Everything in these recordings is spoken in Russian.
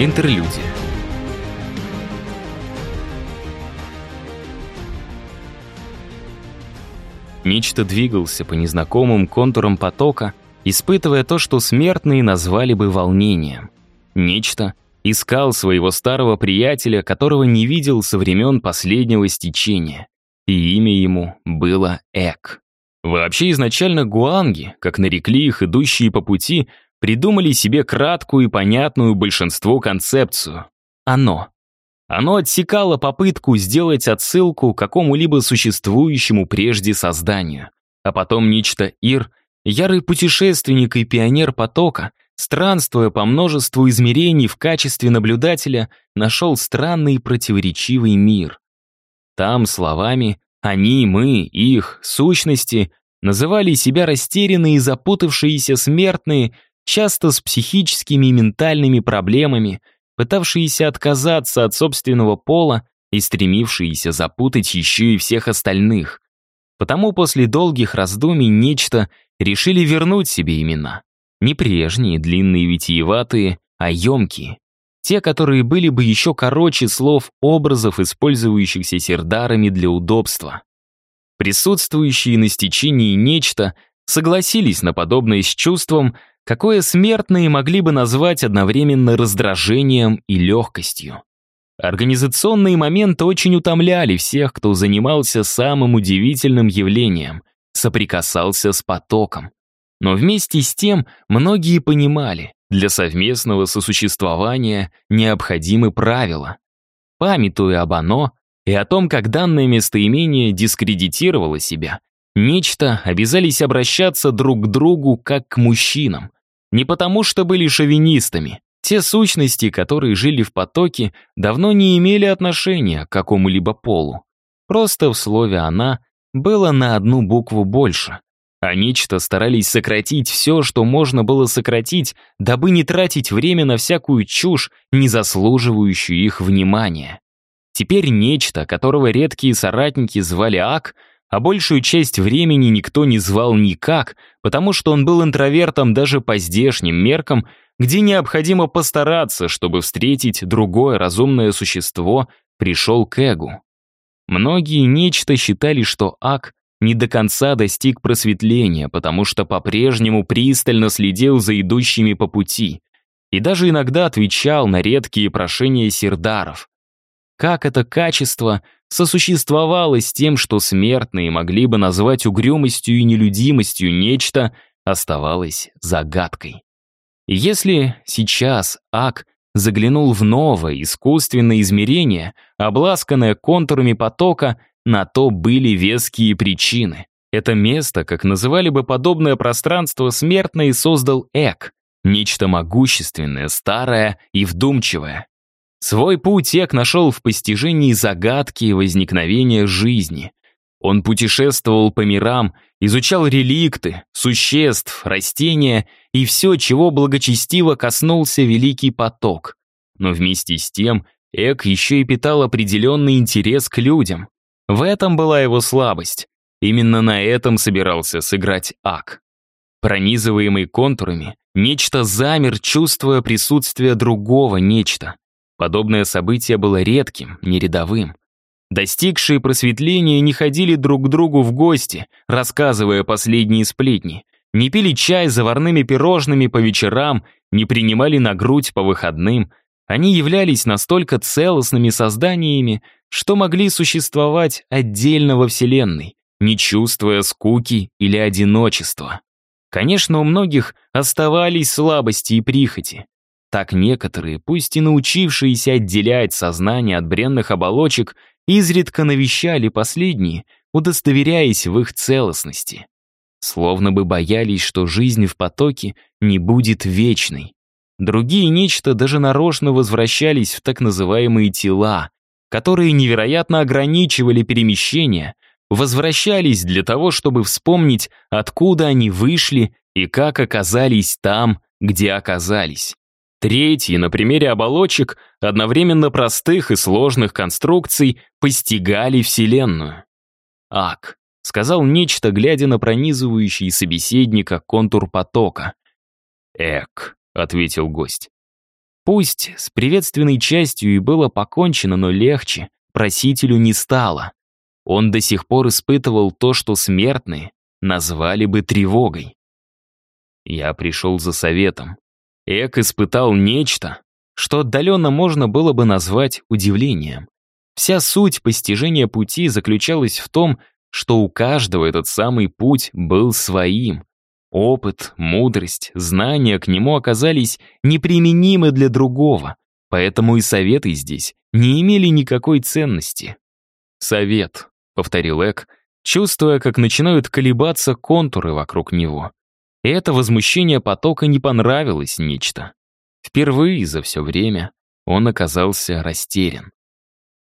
Интерлюдия. Нечто двигался по незнакомым контурам потока, испытывая то, что смертные назвали бы волнением. Нечто искал своего старого приятеля, которого не видел со времен последнего стечения. И имя ему было Эк. Вообще изначально гуанги, как нарекли их идущие по пути, придумали себе краткую и понятную большинству концепцию. Оно. Оно отсекало попытку сделать отсылку к какому-либо существующему прежде созданию. А потом нечто Ир, ярый путешественник и пионер потока, странствуя по множеству измерений в качестве наблюдателя, нашел странный противоречивый мир. Там словами они, мы, их, сущности, называли себя растерянные и запутавшиеся смертные, часто с психическими и ментальными проблемами, пытавшиеся отказаться от собственного пола и стремившиеся запутать еще и всех остальных. Потому после долгих раздумий нечто решили вернуть себе имена. Не прежние, длинные витиеватые, а емкие. Те, которые были бы еще короче слов образов, использующихся сердарами для удобства. Присутствующие на стечении нечто согласились на подобное с чувством, какое смертные могли бы назвать одновременно раздражением и легкостью. Организационные моменты очень утомляли всех, кто занимался самым удивительным явлением — соприкасался с потоком. Но вместе с тем многие понимали, для совместного сосуществования необходимы правила. Памятуя об оно и о том, как данное местоимение дискредитировало себя, нечто обязались обращаться друг к другу как к мужчинам, не потому, что были шовинистами. Те сущности, которые жили в потоке, давно не имели отношения к какому-либо полу. Просто в слове «она» было на одну букву больше. А нечто старались сократить все, что можно было сократить, дабы не тратить время на всякую чушь, не заслуживающую их внимания. Теперь нечто, которого редкие соратники звали Ак, а большую часть времени никто не звал никак, потому что он был интровертом даже по здешним меркам, где необходимо постараться, чтобы встретить другое разумное существо, пришел к Эгу. Многие нечто считали, что Ак не до конца достиг просветления, потому что по-прежнему пристально следил за идущими по пути и даже иногда отвечал на редкие прошения сердаров. Как это качество — сосуществовало с тем, что смертные могли бы назвать угрюмостью и нелюдимостью нечто, оставалось загадкой. Если сейчас Ак заглянул в новое искусственное измерение, обласканное контурами потока, на то были веские причины. Это место, как называли бы подобное пространство, смертное создал Эк, нечто могущественное, старое и вдумчивое. Свой путь Эк нашел в постижении загадки и возникновения жизни. Он путешествовал по мирам, изучал реликты, существ, растения и все, чего благочестиво коснулся Великий поток. Но вместе с тем Эк еще и питал определенный интерес к людям. В этом была его слабость. Именно на этом собирался сыграть Ак. Пронизываемый контурами, нечто замер, чувствуя присутствие другого нечто. Подобное событие было редким, не рядовым. Достигшие просветления не ходили друг к другу в гости, рассказывая последние сплетни, не пили чай с заварными пирожными по вечерам, не принимали на грудь по выходным. Они являлись настолько целостными созданиями, что могли существовать отдельно во Вселенной, не чувствуя скуки или одиночества. Конечно, у многих оставались слабости и прихоти, так некоторые, пусть и научившиеся отделять сознание от бренных оболочек, изредка навещали последние, удостоверяясь в их целостности. Словно бы боялись, что жизнь в потоке не будет вечной. Другие нечто даже нарочно возвращались в так называемые тела, которые невероятно ограничивали перемещения, возвращались для того, чтобы вспомнить, откуда они вышли и как оказались там, где оказались. Третьи, на примере оболочек, одновременно простых и сложных конструкций, постигали Вселенную. «Ак», — сказал нечто, глядя на пронизывающий собеседника контур потока. «Эк», — ответил гость. Пусть с приветственной частью и было покончено, но легче просителю не стало. Он до сих пор испытывал то, что смертные назвали бы тревогой. Я пришел за советом. Эк испытал нечто, что отдаленно можно было бы назвать удивлением. Вся суть постижения пути заключалась в том, что у каждого этот самый путь был своим. Опыт, мудрость, знания к нему оказались неприменимы для другого, поэтому и советы здесь не имели никакой ценности. «Совет», — повторил Эк, чувствуя, как начинают колебаться контуры вокруг него. И это возмущение потока не понравилось нечто. Впервые за все время он оказался растерян.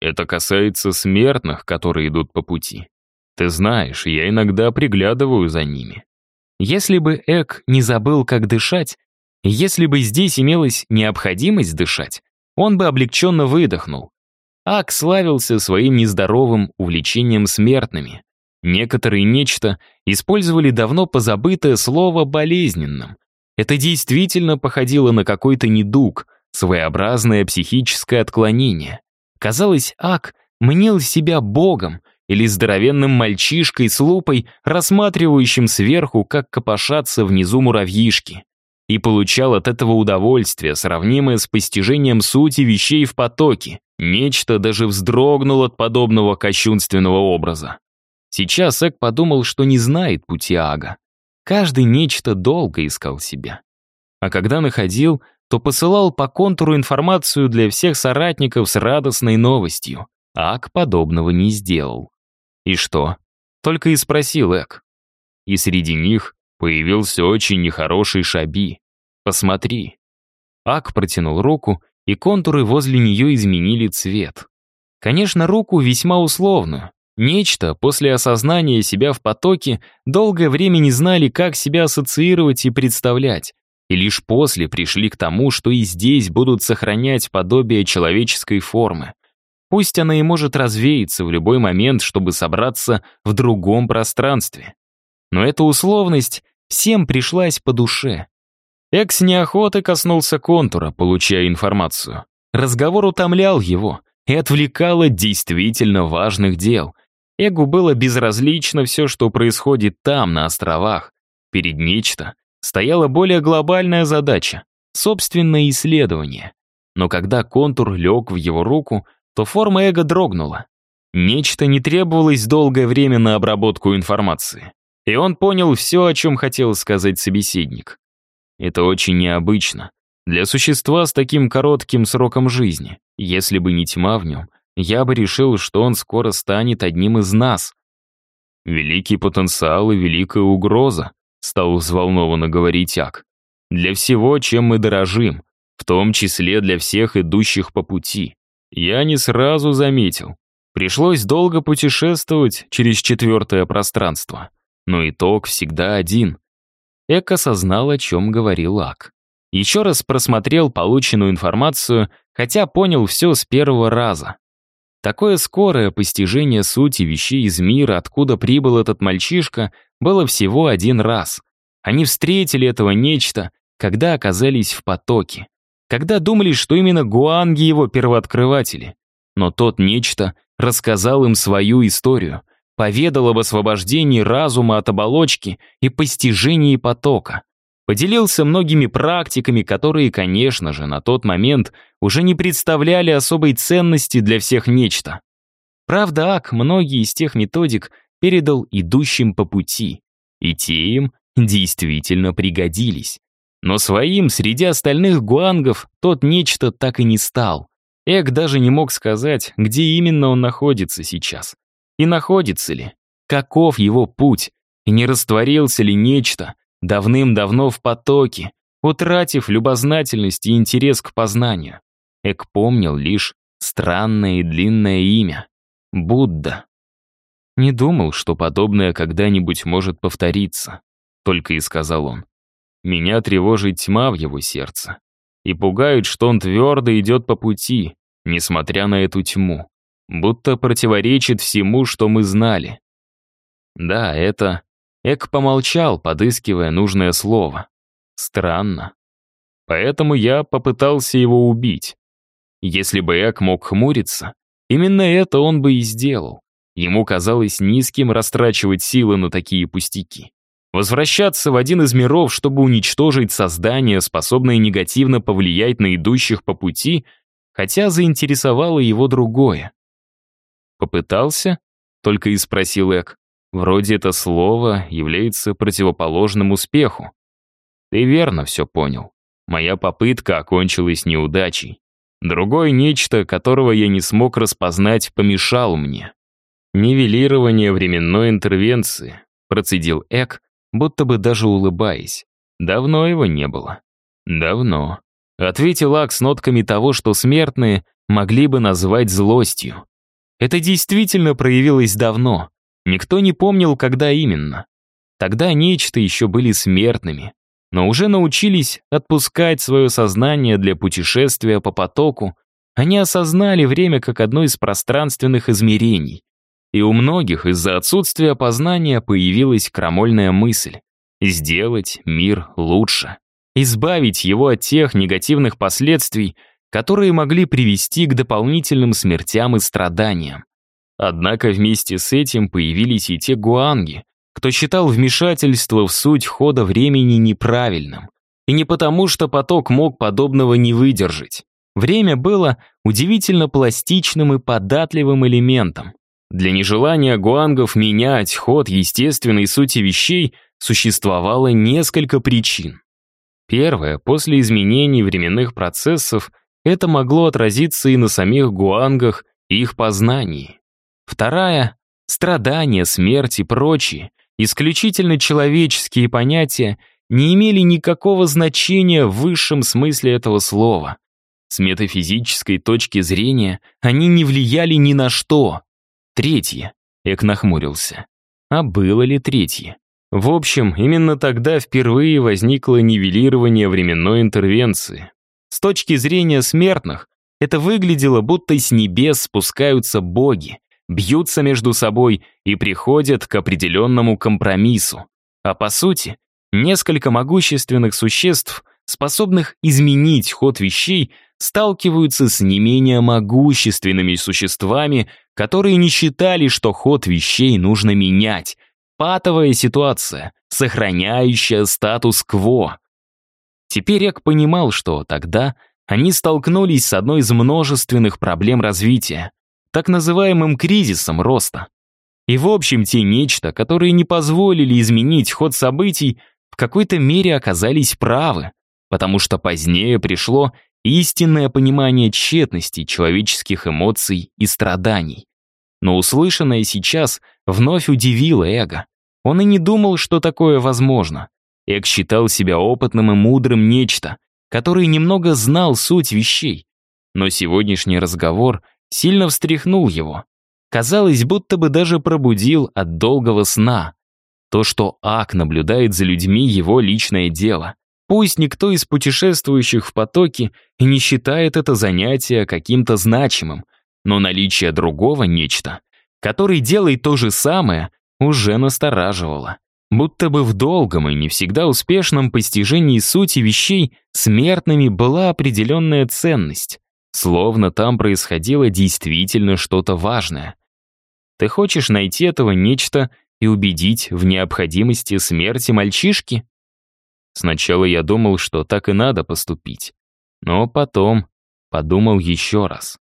Это касается смертных, которые идут по пути. Ты знаешь, я иногда приглядываю за ними. Если бы Эк не забыл, как дышать, если бы здесь имелась необходимость дышать, он бы облегченно выдохнул. Ак славился своим нездоровым увлечением смертными. Некоторые нечто использовали давно позабытое слово «болезненным». Это действительно походило на какой-то недуг, своеобразное психическое отклонение. Казалось, Ак мнил себя богом или здоровенным мальчишкой с лупой, рассматривающим сверху, как копошатся внизу муравьишки. И получал от этого удовольствие, сравнимое с постижением сути вещей в потоке. Нечто даже вздрогнул от подобного кощунственного образа. Сейчас Эк подумал, что не знает пути Ага. Каждый нечто долго искал себя. А когда находил, то посылал по контуру информацию для всех соратников с радостной новостью. Ак подобного не сделал. И что? Только и спросил Эк. И среди них появился очень нехороший Шаби. Посмотри. Ак протянул руку, и контуры возле нее изменили цвет. Конечно, руку весьма условную, Нечто, после осознания себя в потоке, долгое время не знали, как себя ассоциировать и представлять, и лишь после пришли к тому, что и здесь будут сохранять подобие человеческой формы. Пусть она и может развеяться в любой момент, чтобы собраться в другом пространстве. Но эта условность всем пришлась по душе. Экс неохоты коснулся контура, получая информацию. Разговор утомлял его и отвлекал от действительно важных дел — Эгу было безразлично все, что происходит там, на островах. Перед нечто стояла более глобальная задача — собственное исследование. Но когда контур лег в его руку, то форма эго дрогнула. Нечто не требовалось долгое время на обработку информации. И он понял все, о чем хотел сказать собеседник. Это очень необычно. Для существа с таким коротким сроком жизни, если бы не тьма в нем — я бы решил, что он скоро станет одним из нас. Великий потенциал и великая угроза, стал взволнованно говорить Ак. Для всего, чем мы дорожим, в том числе для всех идущих по пути. Я не сразу заметил. Пришлось долго путешествовать через четвертое пространство. Но итог всегда один. Эк осознал, о чем говорил Ак. Еще раз просмотрел полученную информацию, хотя понял все с первого раза. Такое скорое постижение сути вещей из мира, откуда прибыл этот мальчишка, было всего один раз. Они встретили этого нечто, когда оказались в потоке. Когда думали, что именно гуанги его первооткрыватели. Но тот нечто рассказал им свою историю, поведал об освобождении разума от оболочки и постижении потока. Поделился многими практиками, которые, конечно же, на тот момент уже не представляли особой ценности для всех нечто. Правда, Ак многие из тех методик передал идущим по пути, и те им действительно пригодились. Но своим среди остальных гуангов тот нечто так и не стал. Эк даже не мог сказать, где именно он находится сейчас. И находится ли? Каков его путь? И не растворился ли нечто, давным-давно в потоке, утратив любознательность и интерес к познанию. Эк помнил лишь странное и длинное имя — Будда. Не думал, что подобное когда-нибудь может повториться, только и сказал он. Меня тревожит тьма в его сердце. И пугает, что он твердо идет по пути, несмотря на эту тьму, будто противоречит всему, что мы знали. Да, это Эк помолчал, подыскивая нужное слово. Странно. поэтому я попытался его убить. Если бы Эк мог хмуриться, именно это он бы и сделал. Ему казалось низким растрачивать силы на такие пустяки. Возвращаться в один из миров, чтобы уничтожить создание, способное негативно повлиять на идущих по пути, хотя заинтересовало его другое. «Попытался?» — только и спросил Эк. Вроде это слово является противоположным успеху. Ты верно все понял. Моя попытка окончилась неудачей. Другое нечто, которого я не смог распознать, помешало мне. Нивелирование временной интервенции, процедил Эк, будто бы даже улыбаясь. Давно его не было. Давно. Ответил Ак с нотками того, что смертные могли бы назвать злостью. Это действительно проявилось давно. Никто не помнил, когда именно. Тогда нечто еще были смертными, но уже научились отпускать свое сознание для путешествия по потоку, они осознали время как одно из пространственных измерений. И у многих из-за отсутствия познания появилась крамольная мысль — сделать мир лучше, избавить его от тех негативных последствий, которые могли привести к дополнительным смертям и страданиям. Однако вместе с этим появились и те гуанги, кто считал вмешательство в суть хода времени неправильным. И не потому, что поток мог подобного не выдержать. Время было удивительно пластичным и податливым элементом. Для нежелания гуангов менять ход естественной сути вещей существовало несколько причин. Первое, после изменений временных процессов, это могло отразиться и на самих гуангах и их познании. Вторая — страдания, смерть и прочие, исключительно человеческие понятия, не имели никакого значения в высшем смысле этого слова. С метафизической точки зрения они не влияли ни на что. Третье. Эк нахмурился. А было ли третье? В общем, именно тогда впервые возникло нивелирование временной интервенции. С точки зрения смертных, это выглядело, будто с небес спускаются боги, бьются между собой и приходят к определенному компромиссу. А по сути, несколько могущественных существ, способных изменить ход вещей, сталкиваются с не менее могущественными существами, которые не считали, что ход вещей нужно менять. Патовая ситуация, сохраняющая статус-кво. Теперь Эк понимал, что тогда они столкнулись с одной из множественных проблем развития так называемым кризисом роста. И в общем те нечто, которые не позволили изменить ход событий, в какой-то мере оказались правы, потому что позднее пришло истинное понимание тщетности человеческих эмоций и страданий. Но услышанное сейчас вновь удивило эго. Он и не думал, что такое возможно. Эк считал себя опытным и мудрым нечто, который немного знал суть вещей. Но сегодняшний разговор сильно встряхнул его. Казалось, будто бы даже пробудил от долгого сна. То, что Ак наблюдает за людьми, его личное дело. Пусть никто из путешествующих в потоке не считает это занятие каким-то значимым, но наличие другого нечто, который делает то же самое, уже настораживало. Будто бы в долгом и не всегда успешном постижении сути вещей смертными была определенная ценность. Словно там происходило действительно что-то важное. Ты хочешь найти этого нечто и убедить в необходимости смерти мальчишки? Сначала я думал, что так и надо поступить. Но потом подумал еще раз.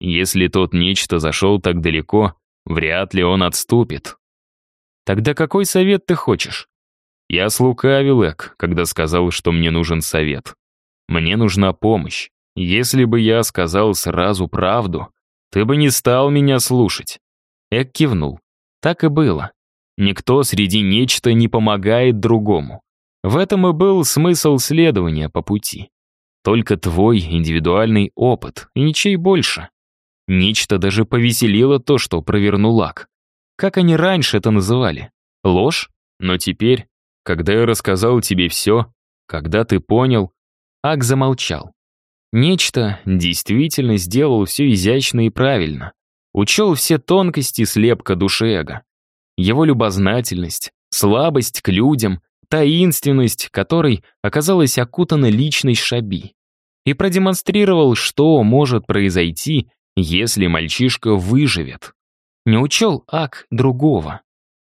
Если тот нечто зашел так далеко, вряд ли он отступит. Тогда какой совет ты хочешь? Я слукавил, Эк, когда сказал, что мне нужен совет. Мне нужна помощь. Если бы я сказал сразу правду, ты бы не стал меня слушать. Эк кивнул. Так и было. Никто среди нечто не помогает другому. В этом и был смысл следования по пути. Только твой индивидуальный опыт, и ничей больше. Нечто даже повеселило то, что провернул Ак. Как они раньше это называли? Ложь? Но теперь, когда я рассказал тебе все, когда ты понял, Ак замолчал. Нечто действительно сделал все изящно и правильно. Учел все тонкости слепка души эго. Его любознательность, слабость к людям, таинственность которой оказалась окутана личность Шаби. И продемонстрировал, что может произойти, если мальчишка выживет. Не учел Ак другого.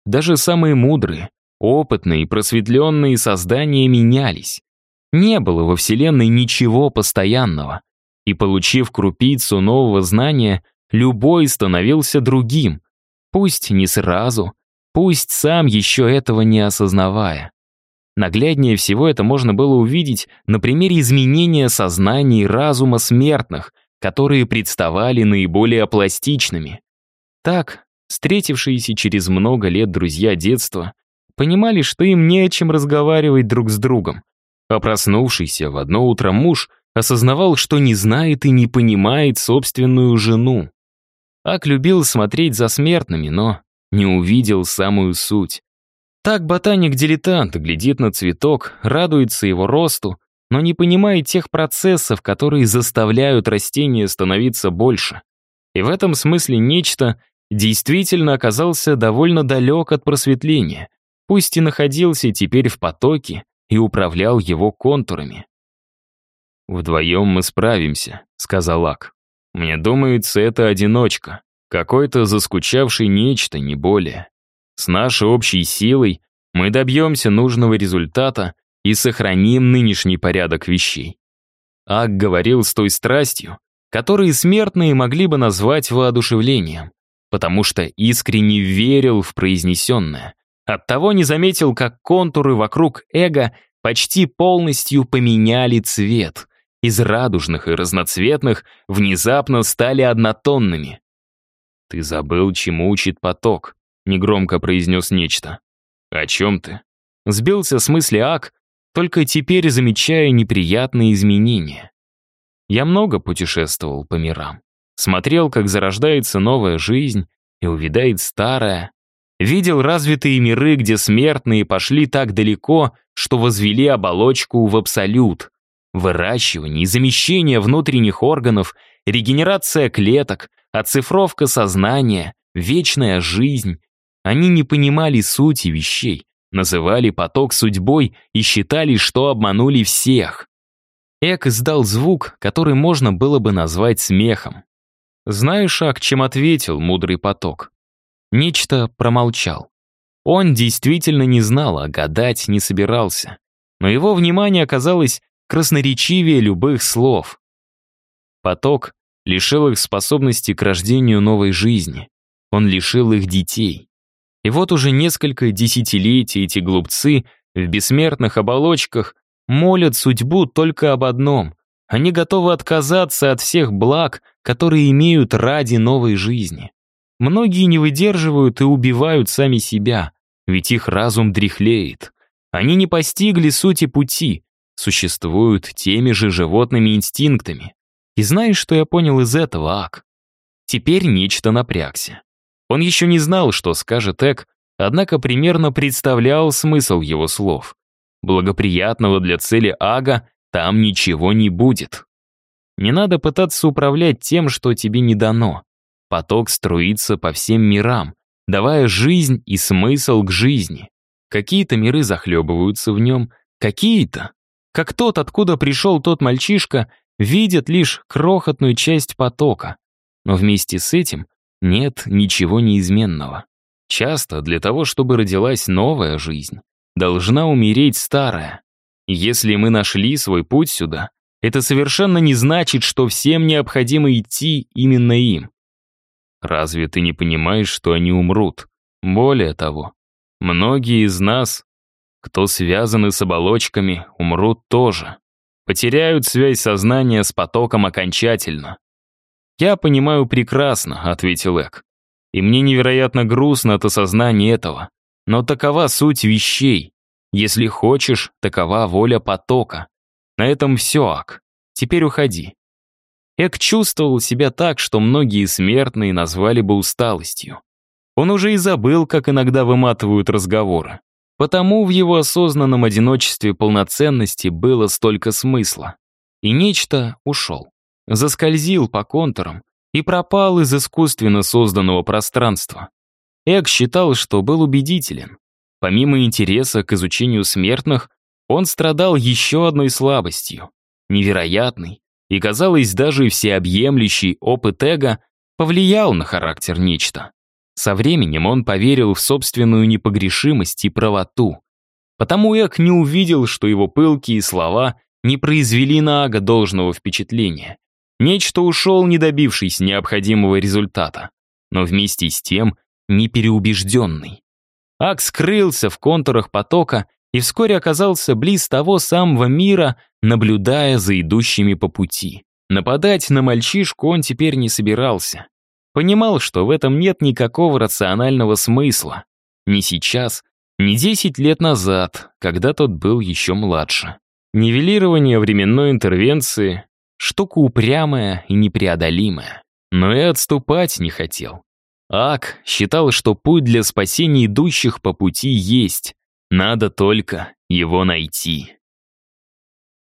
Даже самые мудрые, опытные и просветленные создания менялись. Не было во Вселенной ничего постоянного. И получив крупицу нового знания, любой становился другим. Пусть не сразу, пусть сам еще этого не осознавая. Нагляднее всего это можно было увидеть на примере изменения сознания и разума смертных, которые представали наиболее пластичными. Так, встретившиеся через много лет друзья детства понимали, что им не о чем разговаривать друг с другом, а проснувшийся в одно утро муж осознавал, что не знает и не понимает собственную жену. Ак любил смотреть за смертными, но не увидел самую суть. Так ботаник-дилетант глядит на цветок, радуется его росту, но не понимает тех процессов, которые заставляют растение становиться больше. И в этом смысле нечто действительно оказался довольно далек от просветления, пусть и находился теперь в потоке и управлял его контурами. «Вдвоем мы справимся», — сказал Ак. «Мне думается, это одиночка, какой-то заскучавший нечто, не более. С нашей общей силой мы добьемся нужного результата и сохраним нынешний порядок вещей. Ак говорил с той страстью, которую смертные могли бы назвать воодушевлением, потому что искренне верил в произнесенное. Оттого не заметил, как контуры вокруг эго почти полностью поменяли цвет. Из радужных и разноцветных внезапно стали однотонными. «Ты забыл, чему учит поток», негромко произнес нечто. «О чем ты?» Сбился с мысли Ак, только теперь замечая неприятные изменения. Я много путешествовал по мирам. Смотрел, как зарождается новая жизнь и увядает старая. Видел развитые миры, где смертные пошли так далеко, что возвели оболочку в абсолют. Выращивание и замещение внутренних органов, регенерация клеток, оцифровка сознания, вечная жизнь, они не понимали сути вещей, называли поток судьбой и считали, что обманули всех. Эк издал звук, который можно было бы назвать смехом. Знаешь, Ак, чем ответил мудрый поток? Нечто промолчал. Он действительно не знал, а гадать не собирался. Но его внимание оказалось красноречивее любых слов. Поток лишил их способности к рождению новой жизни. Он лишил их детей. И вот уже несколько десятилетий эти глупцы в бессмертных оболочках молят судьбу только об одном. Они готовы отказаться от всех благ, которые имеют ради новой жизни. Многие не выдерживают и убивают сами себя, ведь их разум дряхлеет. Они не постигли сути пути, существуют теми же животными инстинктами. И знаешь, что я понял из этого, Ак? Теперь нечто напрягся. Он еще не знал, что скажет Эк, однако примерно представлял смысл его слов. Благоприятного для цели Ага там ничего не будет. Не надо пытаться управлять тем, что тебе не дано. Поток струится по всем мирам, давая жизнь и смысл к жизни. Какие-то миры захлебываются в нем, какие-то, как тот, откуда пришел тот мальчишка, видят лишь крохотную часть потока. Но вместе с этим нет ничего неизменного. Часто для того, чтобы родилась новая жизнь, должна умереть старая. Если мы нашли свой путь сюда, это совершенно не значит, что всем необходимо идти именно им. Разве ты не понимаешь, что они умрут? Более того, многие из нас, кто связаны с оболочками, умрут тоже. Потеряют связь сознания с потоком окончательно. «Я понимаю прекрасно», — ответил Эк. «И мне невероятно грустно от осознания этого. Но такова суть вещей. Если хочешь, такова воля потока. На этом все, Ак. Теперь уходи». Эк чувствовал себя так, что многие смертные назвали бы усталостью. Он уже и забыл, как иногда выматывают разговоры. Потому в его осознанном одиночестве полноценности было столько смысла. И нечто ушел заскользил по контурам и пропал из искусственно созданного пространства. Эк считал, что был убедителен. Помимо интереса к изучению смертных, он страдал еще одной слабостью. Невероятный и, казалось, даже всеобъемлющий опыт эго повлиял на характер нечто. Со временем он поверил в собственную непогрешимость и правоту. Потому Эк не увидел, что его пылкие слова не произвели на Ага должного впечатления. Нечто ушел, не добившись необходимого результата, но вместе с тем не переубежденный. Ак скрылся в контурах потока и вскоре оказался близ того самого мира, наблюдая за идущими по пути. Нападать на мальчишку он теперь не собирался. Понимал, что в этом нет никакого рационального смысла. Ни сейчас, ни десять лет назад, когда тот был еще младше. Нивелирование временной интервенции — штука упрямая и непреодолимая. Но и отступать не хотел. Ак считал, что путь для спасения идущих по пути есть, надо только его найти.